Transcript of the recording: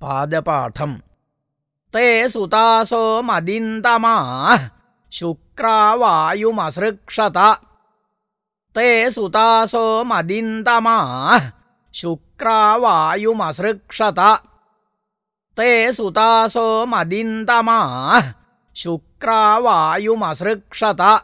पादपाठम्। ते सुतासो मदिन्दमाः शुक्रावायुमसृक्षत। ते सुतासो मदिन्दमाः शुक्रावायुमसृक्षत। ते सुतासो मदिन्दमाः शुक्रावायुमसृक्षत।